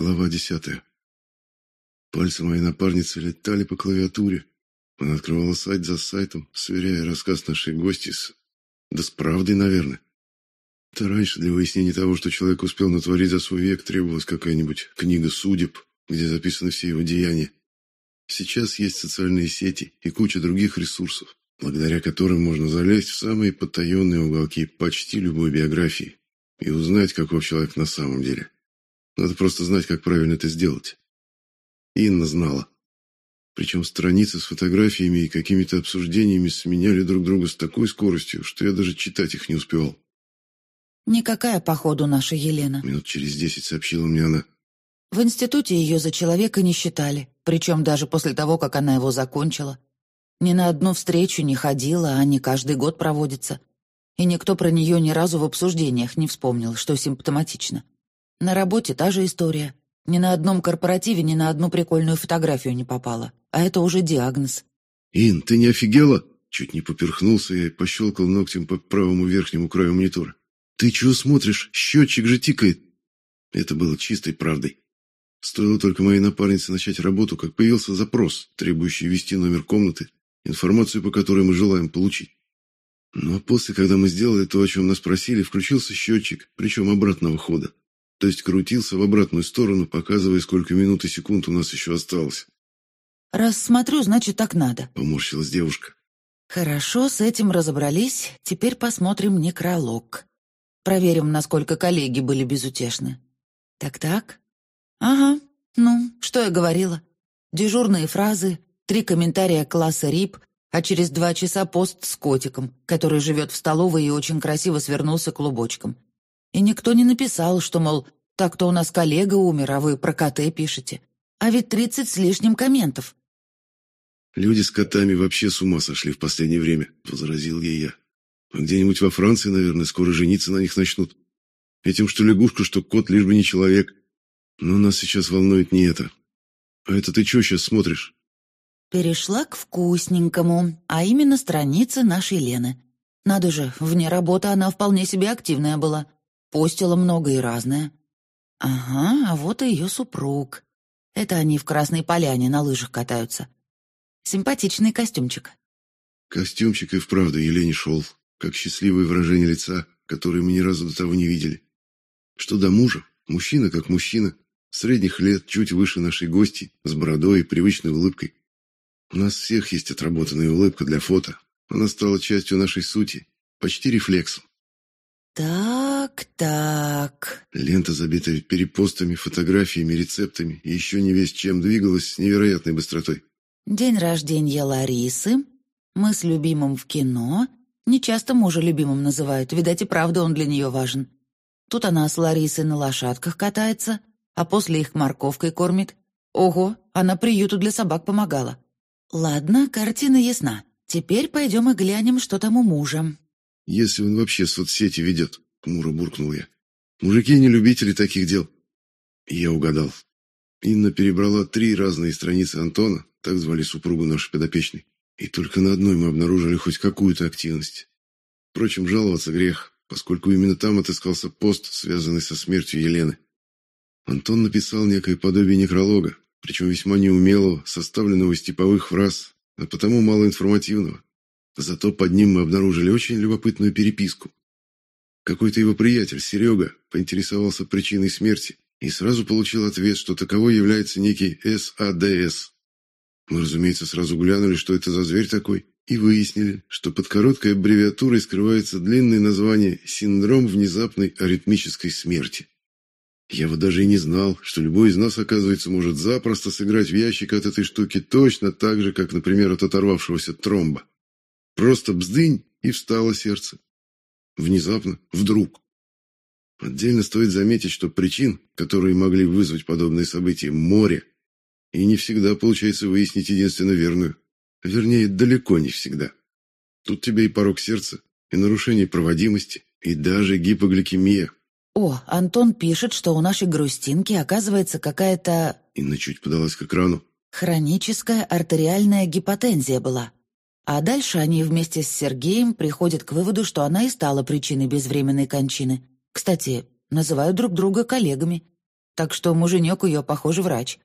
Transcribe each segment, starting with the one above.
Глава десятая. Пальцы моей напарницы летали по клавиатуре. Она открывала сайт за сайтом, сверяя рассказ нашей гости с... Да с правдой, наверное. Это раньше для выяснения того, что человек успел натворить за свой век, требовалась какая-нибудь книга судеб, где записаны все его деяния. Сейчас есть социальные сети и куча других ресурсов, благодаря которым можно залезть в самые потаенные уголки почти любой биографии и узнать, каков человек на самом деле. Надо просто знать, как правильно это сделать. Инна знала. Причем страницы с фотографиями и какими-то обсуждениями сменяли друг друга с такой скоростью, что я даже читать их не успевал. «Никакая, походу, наша Елена», Минут через десять сообщила мне она. В институте ее за человека не считали, причем даже после того, как она его закончила. Ни на одну встречу не ходила, а не каждый год проводится. И никто про нее ни разу в обсуждениях не вспомнил, что симптоматично. На работе та же история. Ни на одном корпоративе ни на одну прикольную фотографию не попала. А это уже диагноз. «Ин, ты не офигела?» Чуть не поперхнулся я и пощелкал ногтем по правому верхнему краю монитора. «Ты чего смотришь? Счетчик же тикает!» Это было чистой правдой. Стоило только моей напарнице начать работу, как появился запрос, требующий ввести номер комнаты, информацию по которой мы желаем получить. Но после, когда мы сделали то, о чем нас просили, включился счетчик, причем обратного хода. То есть крутился в обратную сторону, показывая, сколько минут и секунд у нас еще осталось. «Раз смотрю, значит, так надо». Поморщилась девушка. «Хорошо, с этим разобрались. Теперь посмотрим некролог. Проверим, насколько коллеги были безутешны. Так-так. Ага, ну, что я говорила. Дежурные фразы, три комментария класса РИП, а через два часа пост с котиком, который живет в столовой и очень красиво свернулся клубочком. И никто не написал, что, мол, так-то у нас коллега умер, а вы про КТ пишете. А ведь тридцать с лишним комментов. «Люди с котами вообще с ума сошли в последнее время», — возразил ей я. «А где-нибудь во Франции, наверное, скоро жениться на них начнут. Этим что лягушка, что кот, лишь бы не человек. Но нас сейчас волнует не это. А это ты что сейчас смотришь?» Перешла к вкусненькому, а именно страницы нашей Лены. Надо же, вне работы она вполне себе активная была. Постила много и разное. Ага, а вот и ее супруг. Это они в Красной Поляне на лыжах катаются. Симпатичный костюмчик. Костюмчик и вправду Елене шел, как счастливое выражение лица, которое мы ни разу до того не видели. Что до мужа, мужчина как мужчина, средних лет, чуть выше нашей гости, с бородой и привычной улыбкой. У нас всех есть отработанная улыбка для фото. Она стала частью нашей сути, почти рефлексом. Так, так. Лента, забитая перепостами, фотографиями, рецептами и еще не весь чем двигалась с невероятной быстротой. День рождения Ларисы. Мы с любимым в кино. Не часто мужа любимым называют, видать и правда он для нее важен. Тут она с Ларисой на лошадках катается, а после их морковкой кормит. Ого, она приюту для собак помогала. Ладно, картина ясна. Теперь пойдем и глянем, что там у мужа. Если он вообще соцсети ведет, хмуро буркнул я. Мужики не любители таких дел. Я угадал. Инна перебрала три разные страницы Антона, так звали супругу нашей подопечной, и только на одной мы обнаружили хоть какую-то активность. Впрочем, жаловаться грех, поскольку именно там отыскался пост, связанный со смертью Елены. Антон написал некое подобие некролога, причем весьма неумелого, составленного из типовых фраз, а потому малоинформативного. Зато под ним мы обнаружили очень любопытную переписку. Какой-то его приятель, Серега, поинтересовался причиной смерти и сразу получил ответ, что таковой является некий САДС. Мы, разумеется, сразу глянули, что это за зверь такой, и выяснили, что под короткой аббревиатурой скрывается длинное название «Синдром внезапной аритмической смерти». Я вот даже и не знал, что любой из нас, оказывается, может запросто сыграть в ящик от этой штуки точно так же, как, например, от оторвавшегося тромба. Просто бздынь, и встало сердце. Внезапно, вдруг. Отдельно стоит заметить, что причин, которые могли вызвать подобные события, море. И не всегда получается выяснить единственно верную. Вернее, далеко не всегда. Тут тебе и порог сердца, и нарушение проводимости, и даже гипогликемия. О, Антон пишет, что у нашей грустинки оказывается какая-то... Инна чуть подалась к экрану. Хроническая артериальная гипотензия была. А дальше они вместе с Сергеем приходят к выводу, что она и стала причиной безвременной кончины. Кстати, называют друг друга коллегами. так что муженек ее, похоже, врач.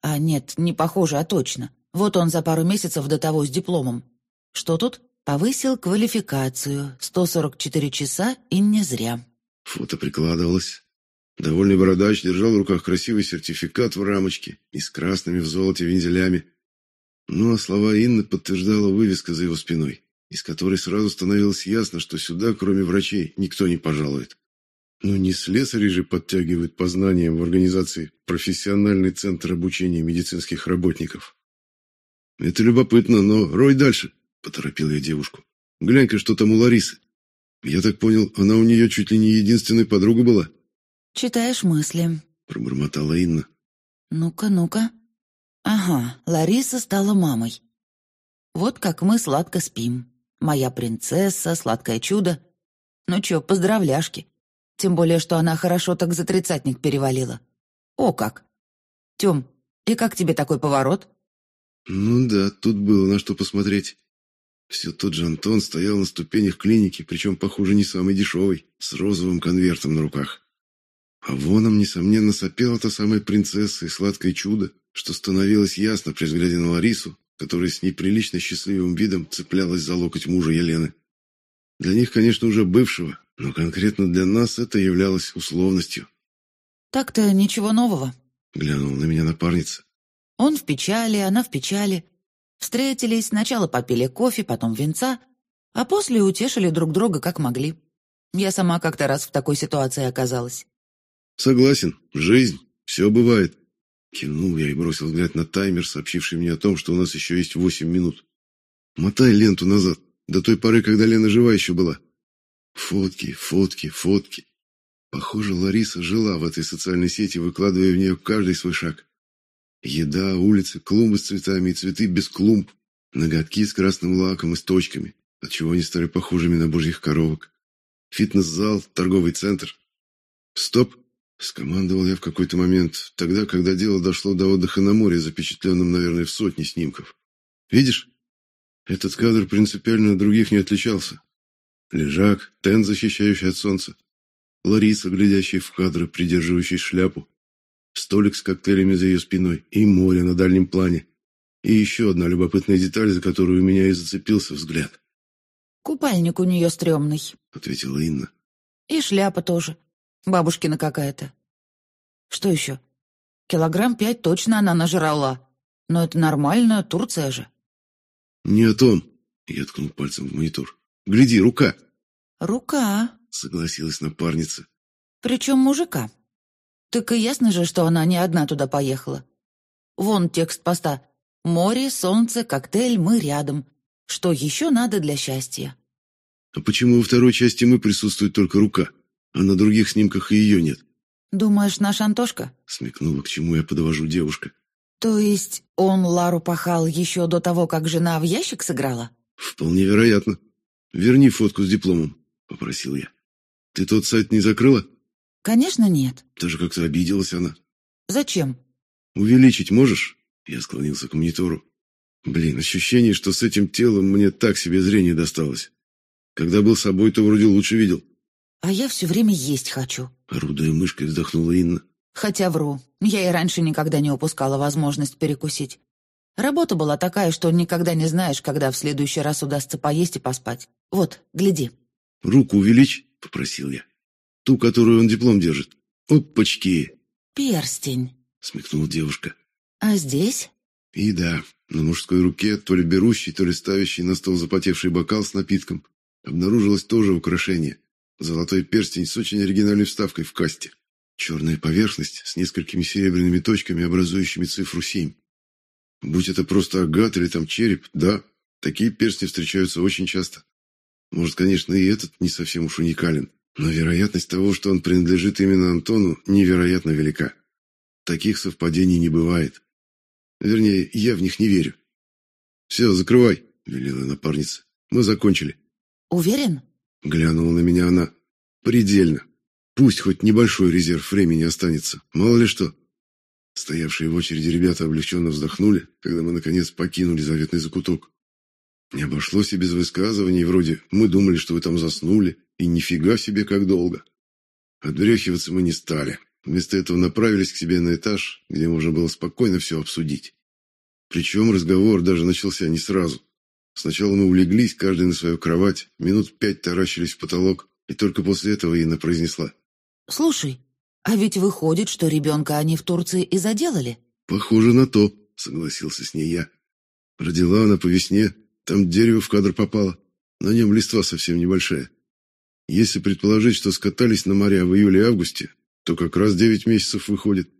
А нет, не похоже, а точно. Вот он за пару месяцев до того с дипломом. Что тут? Повысил квалификацию. 144 часа и не зря. Фото прикладывалось. Довольный бородач держал в руках красивый сертификат в рамочке и с красными в золоте вензелями. Ну а слова Инны подтверждала вывеска за его спиной, из которой сразу становилось ясно, что сюда, кроме врачей, никто не пожалует. Ну не слесари же подтягивают по знаниям в организации профессиональный центр обучения медицинских работников. Это любопытно, но рой дальше, поторопил я девушку. Глянь-ка, что там у Ларисы. Я так понял, она у нее чуть ли не единственная подруга была. Читаешь мысли, пробормотала Инна. Ну-ка, ну-ка. Ага, Лариса стала мамой. Вот как мы сладко спим. Моя принцесса, сладкое чудо. Ну чё, поздравляшки. Тем более, что она хорошо так за тридцатник перевалила. О как! Тём, и как тебе такой поворот? Ну да, тут было на что посмотреть. Все тот же Антон стоял на ступенях клиники, причем, похоже, не самый дешевый, с розовым конвертом на руках. А воном, несомненно, сопела та самая принцесса и сладкое чудо, что становилось ясно при взгляде на Ларису, которая с неприлично счастливым видом цеплялась за локоть мужа Елены. Для них, конечно, уже бывшего, но конкретно для нас это являлось условностью. «Так-то ничего нового», — глянула на меня напарница. «Он в печали, она в печали. Встретились, сначала попили кофе, потом венца, а после утешили друг друга как могли. Я сама как-то раз в такой ситуации оказалась». «Согласен, жизнь, все бывает». Кивнул я и бросил взгляд на таймер, сообщивший мне о том, что у нас еще есть восемь минут. «Мотай ленту назад, до той поры, когда Лена жива еще была». Фотки, фотки, фотки. Похоже, Лариса жила в этой социальной сети, выкладывая в нее каждый свой шаг. Еда, улицы, клумбы с цветами и цветы без клумб, ноготки с красным лаком и с точками, отчего они стали похожими на божьих коровок. Фитнес-зал, торговый центр. Стоп, скомандовал я в какой-то момент, тогда, когда дело дошло до отдыха на море, запечатленным, наверное, в сотни снимков. Видишь? Этот кадр принципиально от других не отличался. Лежак, тент, защищающий от солнца. Лариса, глядящая в кадр, придерживающая шляпу. Столик с коктейлями за ее спиной и море на дальнем плане. И еще одна любопытная деталь, за которую у меня и зацепился взгляд. «Купальник у нее стрёмный», — ответила Инна. «И шляпа тоже. Бабушкина какая-то. Что еще? Килограмм пять точно она нажрала. Но это нормально, Турция же». «Не о том», — я ткнул пальцем в монитор. Гляди, рука. Рука, согласилась напарница. Причем мужика. Так и ясно же, что она не одна туда поехала. Вон текст поста. Море, солнце, коктейль, мы рядом. Что еще надо для счастья? А почему во второй части мы присутствует только рука, а на других снимках и ее нет? Думаешь, наш Антошка? Смекнула, к чему я подвожу девушка. То есть он Лару пахал еще до того, как жена в ящик сыграла? Вполне вероятно. «Верни фотку с дипломом», — попросил я. «Ты тот сайт не закрыла?» «Конечно нет». Даже как-то обиделась она. «Зачем?» «Увеличить можешь?» Я склонился к монитору. Блин, ощущение, что с этим телом мне так себе зрение досталось. Когда был собой, то вроде лучше видел. А я все время есть хочу. Орудуя мышкой, вздохнула Инна. Хотя вру. Я и раньше никогда не упускала возможность перекусить. Работа была такая, что никогда не знаешь, когда в следующий раз удастся поесть и поспать. Вот, гляди. Руку увеличь, попросил я. Ту, которую он диплом держит. Опачки. Перстень, смекнула девушка. А здесь? И да, на мужской руке, то ли берущий, то ли ставящий на стол запотевший бокал с напитком, обнаружилось тоже украшение. Золотой перстень с очень оригинальной вставкой в касте. Черная поверхность с несколькими серебряными точками, образующими цифру семь. Будь это просто агат или там череп, да, такие перстни встречаются очень часто. Может, конечно, и этот не совсем уж уникален, но вероятность того, что он принадлежит именно Антону, невероятно велика. Таких совпадений не бывает. Вернее, я в них не верю. «Все, закрывай», — велела напарница. «Мы закончили». «Уверен?» — глянула на меня она. «Предельно. Пусть хоть небольшой резерв времени останется. Мало ли что». Стоявшие в очереди ребята облегченно вздохнули, когда мы, наконец, покинули заветный закуток. Не обошлось и без высказываний вроде «мы думали, что вы там заснули, и нифига себе как долго». Отбрехиваться мы не стали. Вместо этого направились к себе на этаж, где можно было спокойно все обсудить. Причем разговор даже начался не сразу. Сначала мы улеглись, каждый на свою кровать, минут пять таращились в потолок, и только после этого Инна произнесла. «Слушай, а ведь выходит, что ребенка они в Турции и заделали?» «Похоже на то», — согласился с ней я. Родила она по весне, там дерево в кадр попало, на нем листва совсем небольшая. Если предположить, что скатались на моря в июле-августе, то как раз девять месяцев выходит.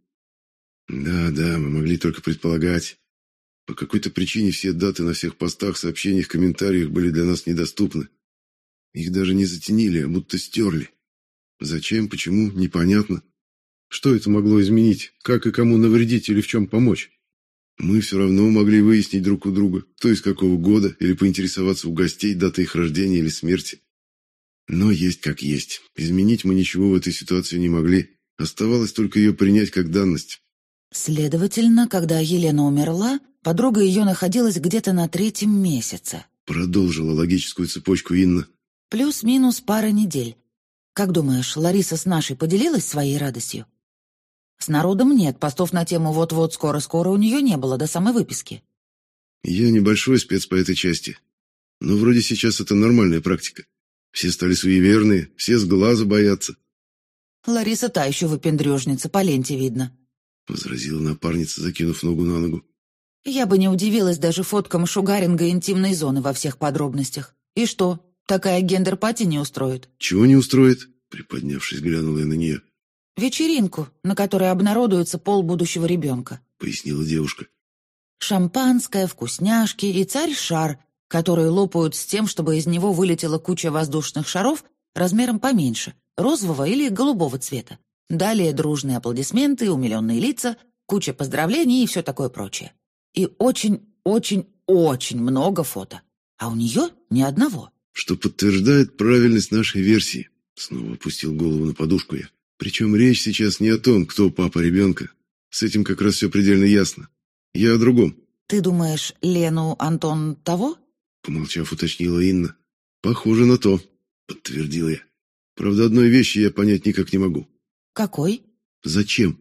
Да, да, мы могли только предполагать. По какой-то причине все даты на всех постах, сообщениях, комментариях были для нас недоступны. Их даже не затенили, а будто стерли. Зачем, почему, непонятно. Что это могло изменить, как и кому навредить или в чем помочь? Мы все равно могли выяснить друг у друга, кто из какого года, или поинтересоваться у гостей датой их рождения или смерти. Но есть как есть. Изменить мы ничего в этой ситуации не могли. Оставалось только ее принять как данность. Следовательно, когда Елена умерла, подруга ее находилась где-то на третьем месяце. Продолжила логическую цепочку Инна. Плюс-минус пара недель. Как думаешь, Лариса с нашей поделилась своей радостью? С народом нет, постов на тему «вот-вот, скоро-скоро» у нее не было до самой выписки. Я небольшой спец по этой части. Но вроде сейчас это нормальная практика. Все стали суеверные, все с глаза боятся. Лариса та еще выпендрежница, по ленте видно. Возразила напарница, закинув ногу на ногу. Я бы не удивилась даже фоткам шугаринга интимной зоны во всех подробностях. И что, такая гендер-пати не устроит? Чего не устроит? Приподнявшись, глянула я на нее. «Вечеринку, на которой обнародуется пол будущего ребенка», — пояснила девушка. «Шампанское, вкусняшки и царь-шар, которые лопают с тем, чтобы из него вылетела куча воздушных шаров размером поменьше, розового или голубого цвета. Далее дружные аплодисменты, умиленные лица, куча поздравлений и все такое прочее. И очень-очень-очень много фото. А у нее ни одного». «Что подтверждает правильность нашей версии», — снова опустил голову на подушку я. Причем речь сейчас не о том, кто папа ребенка. С этим как раз все предельно ясно. Я о другом. «Ты думаешь, Лену Антон того?» Помолчав, уточнила Инна. «Похоже на то», — подтвердил я. «Правда, одной вещи я понять никак не могу». «Какой?» «Зачем?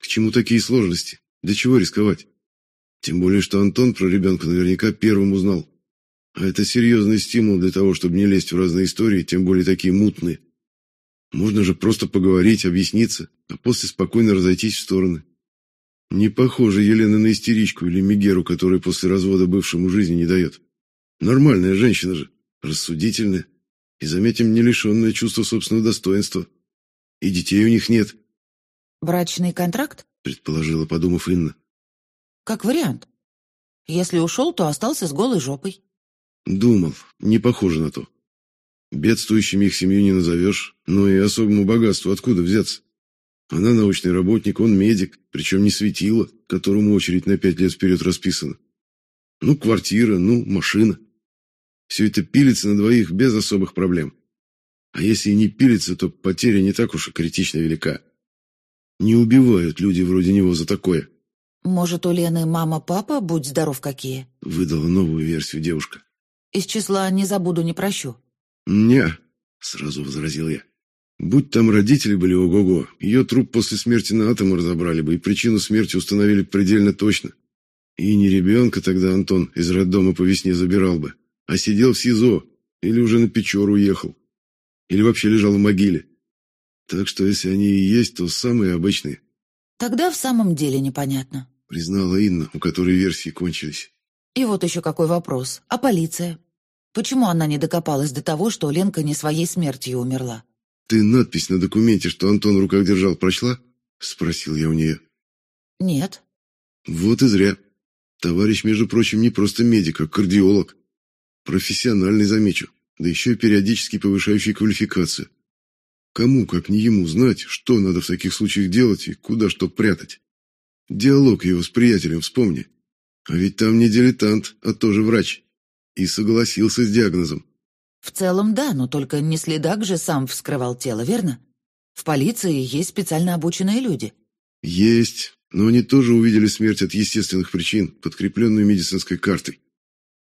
К чему такие сложности? Для чего рисковать? Тем более, что Антон про ребенка наверняка первым узнал. А это серьезный стимул для того, чтобы не лезть в разные истории, тем более такие мутные. Можно же просто поговорить, объясниться, а после спокойно разойтись в стороны. Не похоже Елена на истеричку или Мегеру, которая после развода бывшему жизни не дает. Нормальная женщина же, рассудительная и, заметим, не лишенная чувства собственного достоинства. И детей у них нет. «Брачный контракт?» – предположила, подумав Инна. «Как вариант. Если ушел, то остался с голой жопой». Думал, не похоже на то. Бедствующими их семью не назовешь, но и особому богатству откуда взяться? Она научный работник, он медик, причем не светило, которому очередь на пять лет вперед расписана. Ну, квартира, ну, машина. Все это пилится на двоих без особых проблем. А если и не пилится, то потеря не так уж и критично велика. Не убивают люди вроде него за такое. «Может, у Лены мама-папа, будь здоров какие?» Выдала новую версию девушка. «Из числа «не забуду, не прощу». «Не», — сразу возразил я. «Будь там родители были ого-го, ее труп после смерти на атомы разобрали бы и причину смерти установили предельно точно. И не ребенка тогда Антон из роддома по весне забирал бы, а сидел в СИЗО или уже на Печору уехал, или вообще лежал в могиле. Так что если они и есть, то самые обычные». «Тогда в самом деле непонятно», — признала Инна, у которой версии кончились. «И вот еще какой вопрос. А полиция? Почему она не докопалась до того, что Ленка не своей смертью умерла? «Ты надпись на документе, что Антон в руках держал, прочла?» — спросил я у нее. «Нет». «Вот и зря. Товарищ, между прочим, не просто медик, а кардиолог. Профессиональный, замечу, да еще и периодически повышающий квалификацию. Кому, как не ему, знать, что надо в таких случаях делать и куда что прятать? Диалог его с приятелем вспомни. А ведь там не дилетант, а тоже врач. И согласился с диагнозом. В целом, да, но только не следак же сам вскрывал тело, верно? В полиции есть специально обученные люди. Есть, но они тоже увидели смерть от естественных причин, подкрепленную медицинской картой.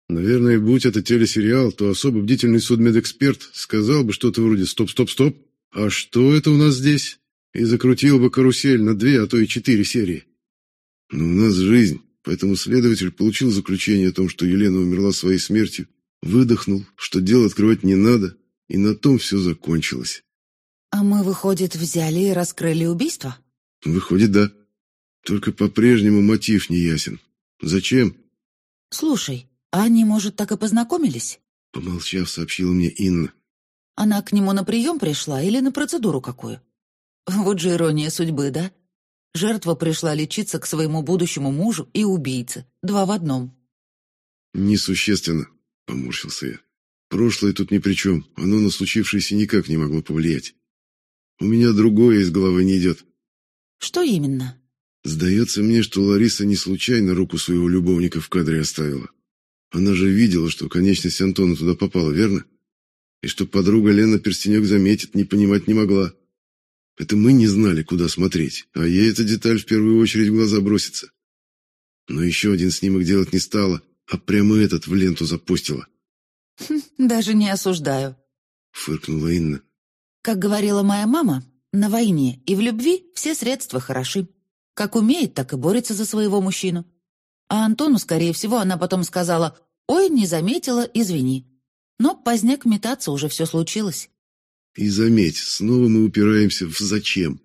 Наверное, будь это телесериал, то особо бдительный судмедэксперт сказал бы что-то вроде «стоп-стоп-стоп». А что это у нас здесь? и закрутил бы карусель на две, а то и четыре серии. Но у нас жизнь, поэтому следователь получил заключение о том, что Елена умерла своей смертью, выдохнул, что дело открывать не надо, и на том все закончилось. А мы, выходит, взяли и раскрыли убийство? Выходит, да. Только по-прежнему мотив не ясен. Зачем? Слушай, а они, может, так и познакомились? Помолчав, сообщила мне Инна. Она к нему на прием пришла или на процедуру какую? Вот же ирония судьбы, да? Жертва пришла лечиться к своему будущему мужу и убийце. Два в одном. «Несущественно», — поморщился я. «Прошлое тут ни при чем. Оно на случившееся никак не могло повлиять. У меня другое из головы не идет». «Что именно?» «Сдается мне, что Лариса не случайно руку своего любовника в кадре оставила. Она же видела, что конечность Антона туда попала, верно? И что подруга Лена перстенек заметит, не понимать не могла. Это мы не знали, куда смотреть, а ей эта деталь в первую очередь в глаза бросится. Но еще один снимок делать не стала, а прямо этот в ленту запустила. Хм, «Даже не осуждаю», — фыркнула Инна. «Как говорила моя мама, на войне и в любви все средства хороши. Как умеет, так и борется за своего мужчину. А Антону, скорее всего, она потом сказала «Ой, не заметила, извини». Но поздняк метаться уже все случилось. И заметь, снова мы упираемся в «зачем».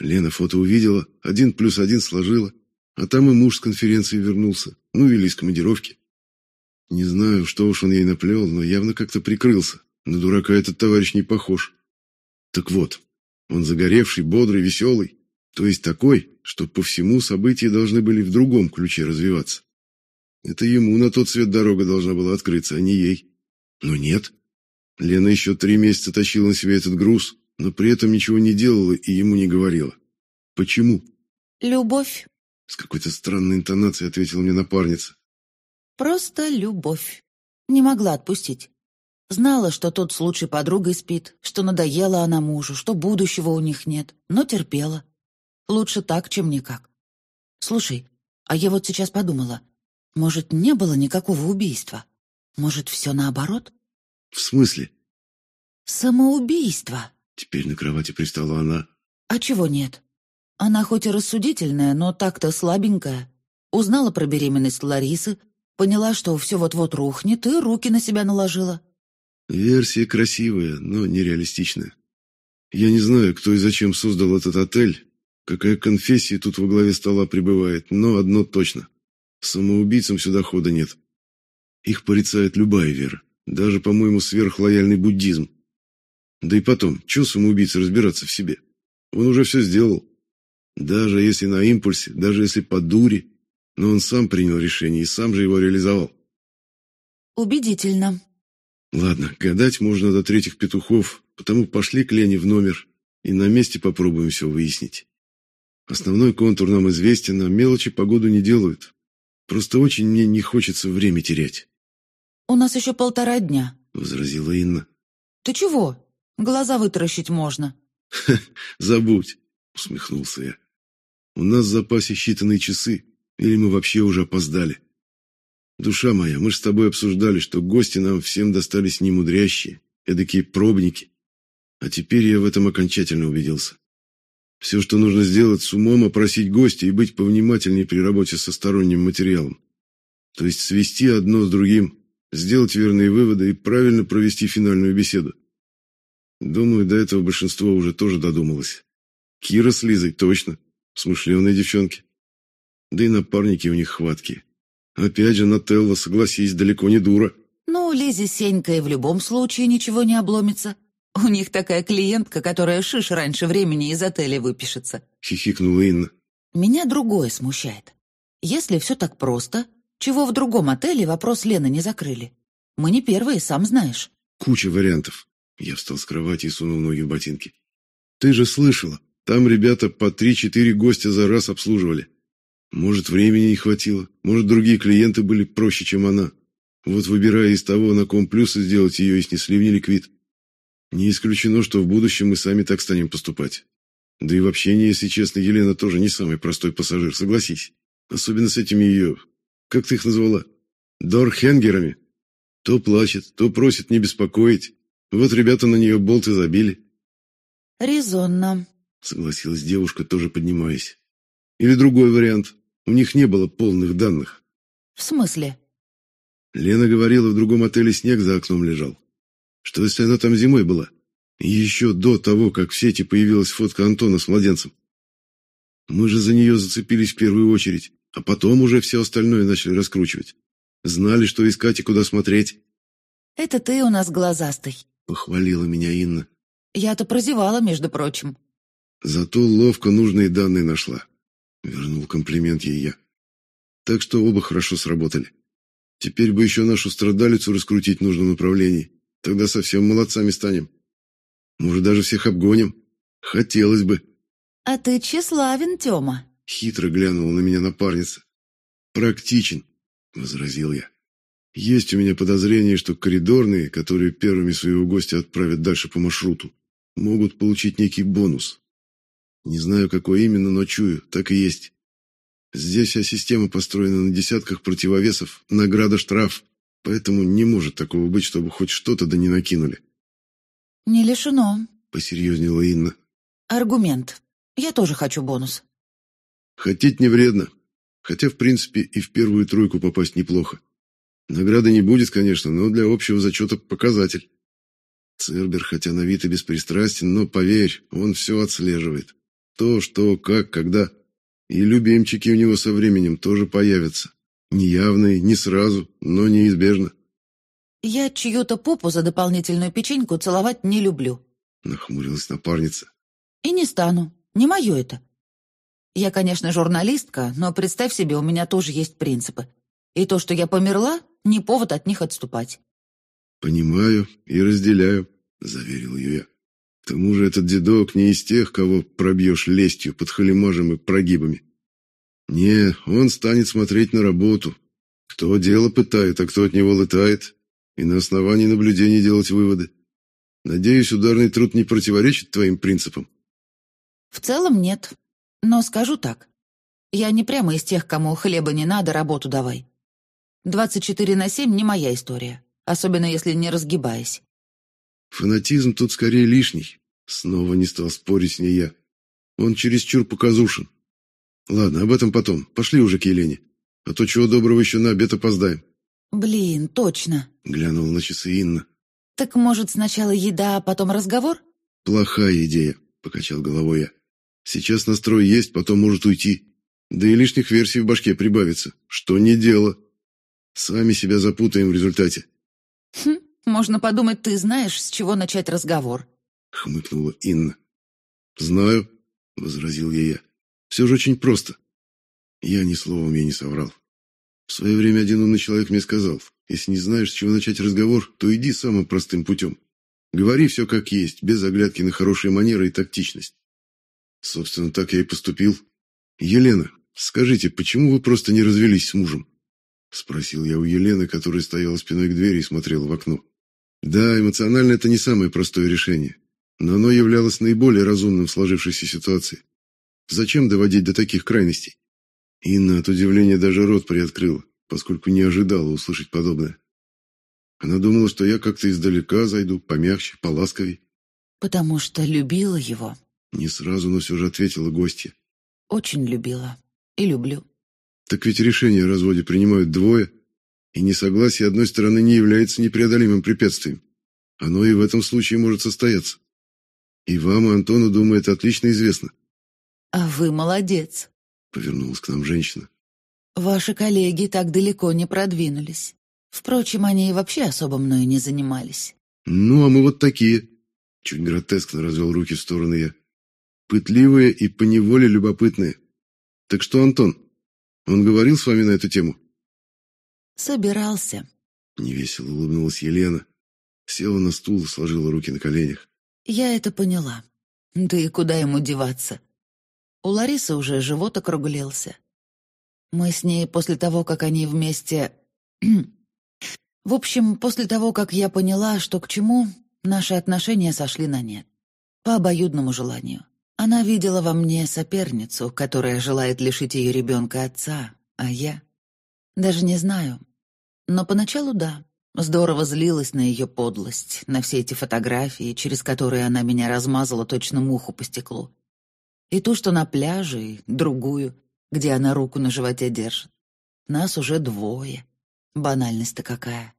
Лена фото увидела, один плюс один сложила, а там и муж с конференции вернулся, ну или из командировки. Не знаю, что уж он ей наплел, но явно как-то прикрылся. На дурака этот товарищ не похож. Так вот, он загоревший, бодрый, веселый, то есть такой, что по всему события должны были в другом ключе развиваться. Это ему на тот свет дорога должна была открыться, а не ей. Но нет. Лена еще три месяца тащила на себе этот груз, но при этом ничего не делала и ему не говорила. Почему? «Любовь», — с какой-то странной интонацией ответила мне напарница. «Просто любовь. Не могла отпустить. Знала, что тот с лучшей подругой спит, что надоела она мужу, что будущего у них нет, но терпела. Лучше так, чем никак. Слушай, а я вот сейчас подумала, может, не было никакого убийства? Может, все наоборот? В смысле? Самоубийство. Теперь на кровати пристала она. А чего нет? Она хоть и рассудительная, но так-то слабенькая. Узнала про беременность Ларисы, поняла, что все вот-вот рухнет, и руки на себя наложила. Версия красивая, но нереалистичная. Я не знаю, кто и зачем создал этот отель, какая конфессия тут во главе стола пребывает, но одно точно. Самоубийцам сюда хода нет. Их порицает любая вера. Даже, по-моему, сверхлояльный буддизм. Да и потом, что самоубийце разбираться в себе? Он уже все сделал. Даже если на импульсе, даже если по дуре, но он сам принял решение и сам же его реализовал. Убедительно. Ладно, гадать можно до третьих петухов, потому пошли к Лене в номер и на месте попробуем все выяснить. Основной контур нам известен, а мелочи погоду не делают. Просто очень мне не хочется время терять. «У нас еще полтора дня», — возразила Инна. «Ты чего? Глаза вытаращить можно». «Ха, забудь», — усмехнулся я. «У нас в запасе считанные часы, или мы вообще уже опоздали. Душа моя, мы же с тобой обсуждали, что гости нам всем достались немудрящие, эдакие пробники. А теперь я в этом окончательно убедился. Все, что нужно сделать, с умом опросить гостя и быть повнимательнее при работе со сторонним материалом. То есть свести одно с другим, сделать верные выводы и правильно провести финальную беседу. Думаю, до этого большинство уже тоже додумалось. Кира с Лизой точно, смышленые девчонки. Да и напарники у них хваткие. Опять же, Нателла, согласись, далеко не дура. Ну, Лизе с Сенькой в любом случае ничего не обломится. У них такая клиентка, которая шиш раньше времени из отеля выпишется. Хихикнула Инна. Меня другое смущает. Если все так просто, чего в другом отеле вопрос Лены не закрыли? Мы не первые, сам знаешь. Куча вариантов. Я встал с кровати и сунул ноги в ботинки. Ты же слышала, там ребята по три-четыре гостя за раз обслуживали. Может, времени не хватило, может, другие клиенты были проще, чем она. Вот выбирая из того, на ком плюсы сделать ее и снесли в неликвид. Не исключено, что в будущем мы сами так станем поступать. Да и в общении, если честно, Елена тоже не самый простой пассажир, согласись. Особенно с этими ее как ты их назвала? Дорхенгерами. То плачет, то просит не беспокоить. Вот ребята на нее болты забили. Резонно. согласилась девушка, тоже поднимаясь. Или другой вариант. У них не было полных данных. В смысле? Лена говорила, в другом отеле снег за окном лежал. Что если она там зимой была? Еще до того, как в сети появилась фотка Антона с младенцем. Мы же за нее зацепились в первую очередь, а потом уже все остальное начали раскручивать. Знали, что искать и куда смотреть. «Это ты у нас глазастый», — похвалила меня Инна. «Я-то прозевала, между прочим». Зато ловко нужные данные нашла. Вернул комплимент ей я. Так что оба хорошо сработали. Теперь бы еще нашу страдалицу раскрутить в нужном направлении. Тогда совсем молодцами станем. Может, даже всех обгоним. Хотелось бы. «А ты тщеславен, Тёма», — хитро глянула на меня напарница. «Практичен», — возразил я. «Есть у меня подозрение, что коридорные, которые первыми своего гостя отправят дальше по маршруту, могут получить некий бонус. Не знаю, какой именно, но чую, так и есть. Здесь вся система построена на десятках противовесов, награда-штраф, поэтому не может такого быть, чтобы хоть что-то да не накинули. «Не лишено», — посерьезнела Инна. «Аргумент. Я тоже хочу бонус». «Хотеть не вредно. Хотя, в принципе, и в первую тройку попасть неплохо. Награды не будет, конечно, но для общего зачета показатель. Цербер, хотя на вид и беспристрастен, но, поверь, он все отслеживает. То, что, как, когда. И любимчики у него со временем тоже появятся. Неявные, не сразу, но неизбежно. «Я чью-то попу за дополнительную печеньку целовать не люблю», — нахмурилась напарница. «И не стану. Не мое это. Я, конечно, журналистка, но представь себе, у меня тоже есть принципы. И то, что я померла, не повод от них отступать». «Понимаю и разделяю», — заверил ее я. «К тому же этот дедок не из тех, кого пробьешь лестью под халимажем и прогибами. Не, он станет смотреть на работу. Кто дело пытает, а кто от него летает, и на основании наблюдений делать выводы. Надеюсь, ударный труд не противоречит твоим принципам? В целом нет. Но скажу так. Я не прямо из тех, кому хлеба не надо, работу давай. 24 на 7 не моя история, особенно если не разгибаясь. Фанатизм тут скорее лишний. Снова не стал спорить с ней я. Он чересчур показушен. Ладно, об этом потом. Пошли уже к Елене. А то чего доброго еще на обед опоздаем. «Блин, точно!» — глянула на часы Инна. «Так, может, сначала еда, а потом разговор?» «Плохая идея», — покачал головой я. «Сейчас настрой есть, потом может уйти. Да и лишних версий в башке прибавится. Что не дело. Сами себя запутаем в результате». «Хм, можно подумать, ты знаешь, с чего начать разговор», — хмыкнула Инна. «Знаю», — возразил ей я. «Все же очень просто». Я ни словом ей не соврал. В свое время один умный человек мне сказал, если не знаешь, с чего начать разговор, то иди самым простым путем. Говори все как есть, без оглядки на хорошие манеры и тактичность. Собственно, так я и поступил. Елена, скажите, почему вы просто не развелись с мужем? Спросил я у Елены, которая стояла спиной к двери и смотрела в окно. Да, эмоционально это не самое простое решение, но оно являлось наиболее разумным в сложившейся ситуации. Зачем доводить до таких крайностей? Инна от удивления даже рот приоткрыла, поскольку не ожидала услышать подобное. Она думала, что я как-то издалека зайду, помягче, поласковей. «Потому что любила его». Не сразу, но все же ответила гостья. «Очень любила. И люблю». «Так ведь решение о разводе принимают двое, и несогласие одной стороны не является непреодолимым препятствием. Оно и в этом случае может состояться. И вам, и Антону, думаю, это отлично известно». «А вы молодец», Повернулась к нам женщина. «Ваши коллеги так далеко не продвинулись. Впрочем, они и вообще особо мною не занимались». «Ну, а мы вот такие». Чуть гротескно развел руки в стороны я. «Пытливые и поневоле любопытные. Так что, Антон, он говорил с вами на эту тему?» «Собирался», — невесело улыбнулась Елена. Села на стул и сложила руки на коленях. «Я это поняла. Да и куда ему деваться? У Ларисы уже живот округлился. Мы с ней после того, как они вместе... В общем, после того, как я поняла, что к чему, наши отношения сошли на нет. По обоюдному желанию. Она видела во мне соперницу, которая желает лишить ее ребенка отца, а я... Даже не знаю. Но поначалу да. Здорово злилась на ее подлость, на все эти фотографии, через которые она меня размазала точно муху по стеклу. И ту, что на пляже, и другую, где она руку на животе держит. Нас уже двое. Банальность-то какая.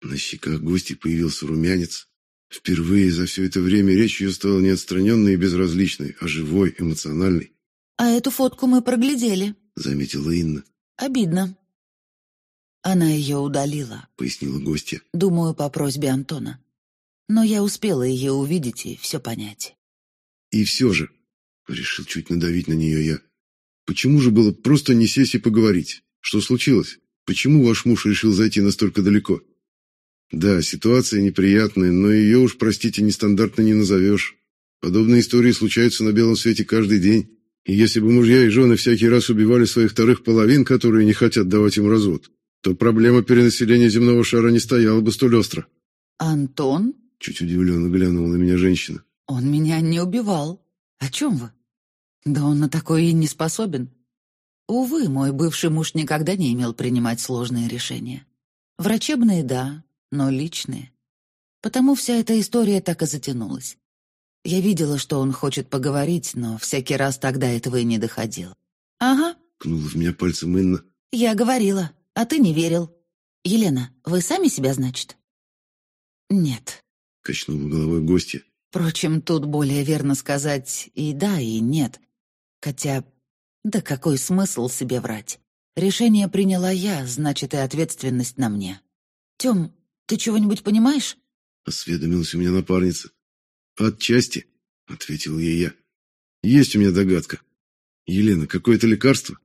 На щеках гости появился румянец. Впервые за все это время речь ее стала не отстраненной и безразличной, а живой, эмоциональной. «А эту фотку мы проглядели», — заметила Инна. «Обидно». «Она ее удалила», — пояснила гостья. «Думаю, по просьбе Антона. Но я успела ее увидеть и все понять». «И все же», — решил чуть надавить на нее я, «почему же было просто не сесть и поговорить? Что случилось? Почему ваш муж решил зайти настолько далеко?» «Да, ситуация неприятная, но ее уж, простите, нестандартно не назовешь. Подобные истории случаются на белом свете каждый день». И если бы мужья и жены всякий раз убивали своих вторых половин, которые не хотят давать им развод, то проблема перенаселения земного шара не стояла бы столь остро. «Антон?» — чуть удивленно глянула на меня женщина. «Он меня не убивал. О чем вы? Да он на такое и не способен. Увы, мой бывший муж никогда не имел принимать сложные решения. Врачебные — да, но личные. Потому вся эта история так и затянулась. Я видела, что он хочет поговорить, но всякий раз тогда этого и не доходило. «Ага», — кнула в меня пальцем Инна. «Я говорила, а ты не верил. Елена, вы сами себя, значит?» «Нет», — качнула головой гостья. «Впрочем, тут более верно сказать и да, и нет. Хотя, да какой смысл себе врать? Решение приняла я, значит, и ответственность на мне. Тём, ты чего-нибудь понимаешь?» — осведомилась у меня напарница. «Отчасти», — ответил ей я. «Есть у меня догадка. Елена, какое-то лекарство?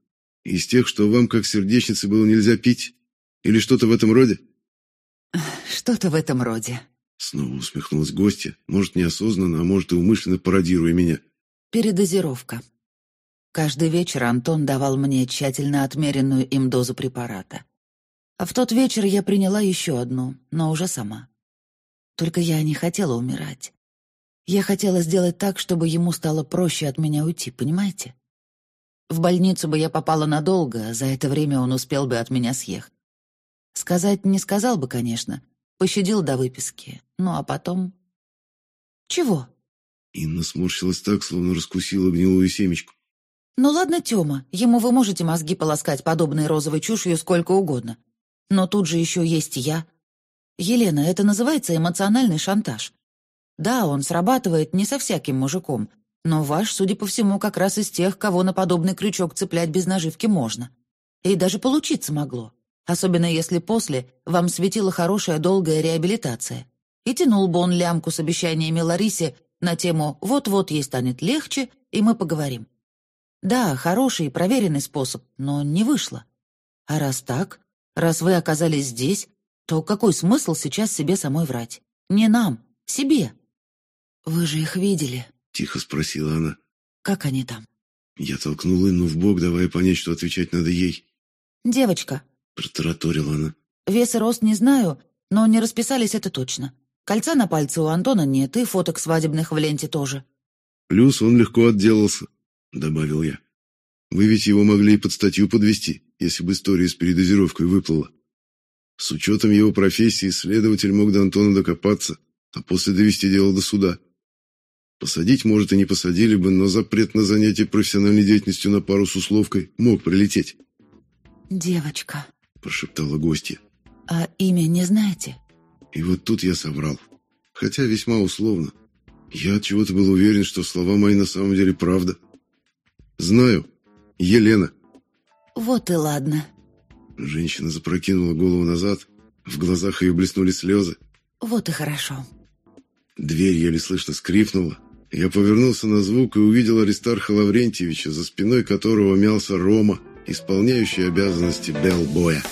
Из тех, что вам, как сердечнице, было нельзя пить? Или что-то в этом роде?» «Что-то в этом роде», — снова усмехнулась гостья, может, неосознанно, а может, и умышленно пародируя меня. «Передозировка. Каждый вечер Антон давал мне тщательно отмеренную им дозу препарата. А в тот вечер я приняла еще одну, но уже сама. Только я не хотела умирать. Я хотела сделать так, чтобы ему стало проще от меня уйти, понимаете? В больницу бы я попала надолго, а за это время он успел бы от меня съехать. Сказать не сказал бы, конечно. Пощадил до выписки. Ну, а потом... Чего? Инна сморщилась так, словно раскусила гнилую семечку. Ну ладно, Тёма, ему вы можете мозги полоскать подобной розовой чушью сколько угодно. Но тут же еще есть я. Елена, это называется эмоциональный шантаж. Да, он срабатывает не со всяким мужиком, но ваш, судя по всему, как раз из тех, кого на подобный крючок цеплять без наживки можно. И даже получиться могло. Особенно если после вам светила хорошая долгая реабилитация. И тянул бы он лямку с обещаниями Ларисе на тему «вот-вот ей станет легче, и мы поговорим». Да, хороший и проверенный способ, но не вышло. А раз так, раз вы оказались здесь, то какой смысл сейчас себе самой врать? Не нам, себе. «Вы же их видели?» — тихо спросила она. «Как они там?» Я толкнул Инну в бок, давая понять, что отвечать надо ей. «Девочка», — протараторила она. «Вес и рост не знаю, но не расписались это точно. Кольца на пальце у Антона нет, и фоток свадебных в ленте тоже». «Плюс он легко отделался», — добавил я. «Вы ведь его могли и под статью подвести, если бы история с передозировкой выплыла. С учетом его профессии следователь мог до Антона докопаться, а после довести дело до суда». Посадить, может, и не посадили бы, но запрет на занятие профессиональной деятельностью на пару с условкой мог прилететь. «Девочка», – прошептала гостья. «А имя не знаете?» И вот тут я соврал. Хотя весьма условно. Я от чего-то был уверен, что слова мои на самом деле правда. Знаю. Елена. Вот и ладно. Женщина запрокинула голову назад. В глазах ее блеснули слезы. Вот и хорошо. Дверь еле слышно скрипнула. Я повернулся на звук и увидел Аристарха Лаврентьевича, за спиной которого мялся Рома, исполняющий обязанности Белбоя.